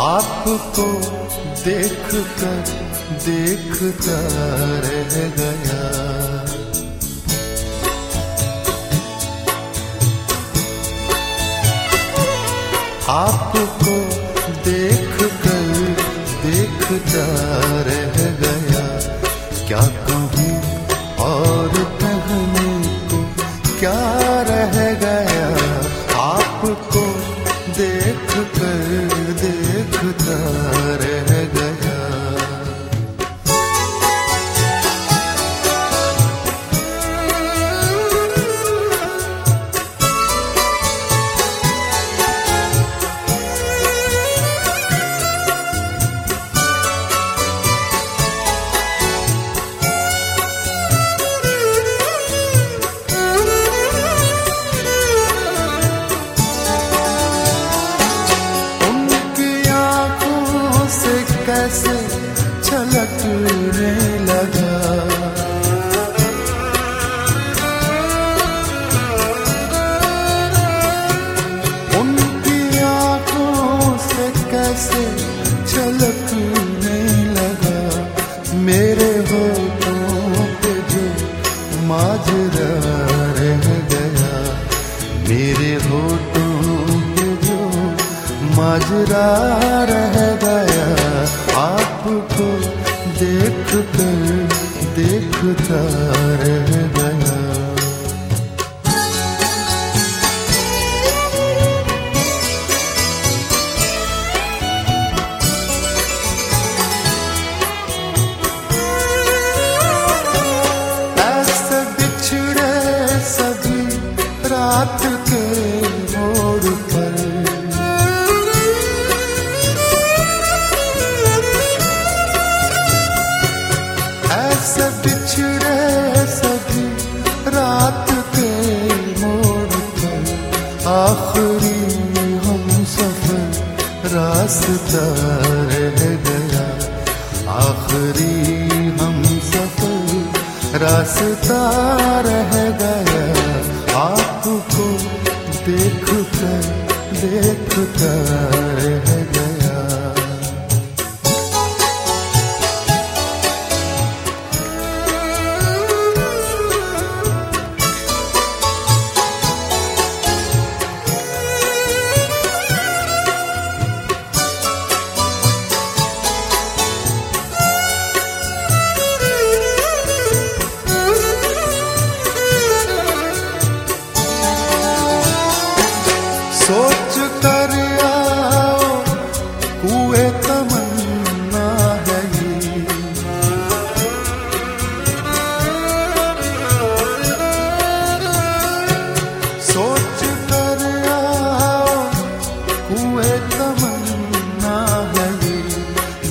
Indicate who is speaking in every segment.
Speaker 1: आपको देख कर देखता रह गया। देखता लगा। उनकी आँखों से कैसे छलकने लगा। मेरे होठों पे जो माजरा रह गया। मेरे होठों पे जो माजरा रह गया। आपको देख कर देखता रह आखिरी हम सफ़र रास्ता रह गया। आखिरी हम सफ़र रास्ता रह गया। आपको देख कर देखता रह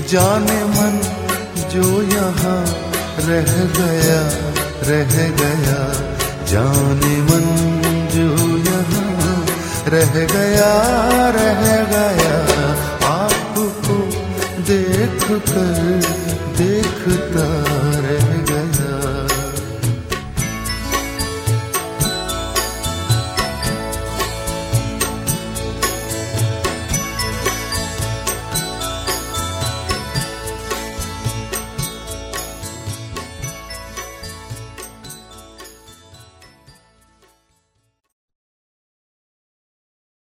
Speaker 1: जाने मन जो यहाँ रह गया रह गया। जाने मन जो यहाँ रह गया रह गया। आपको देख कर देखता